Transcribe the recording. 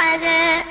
أحدا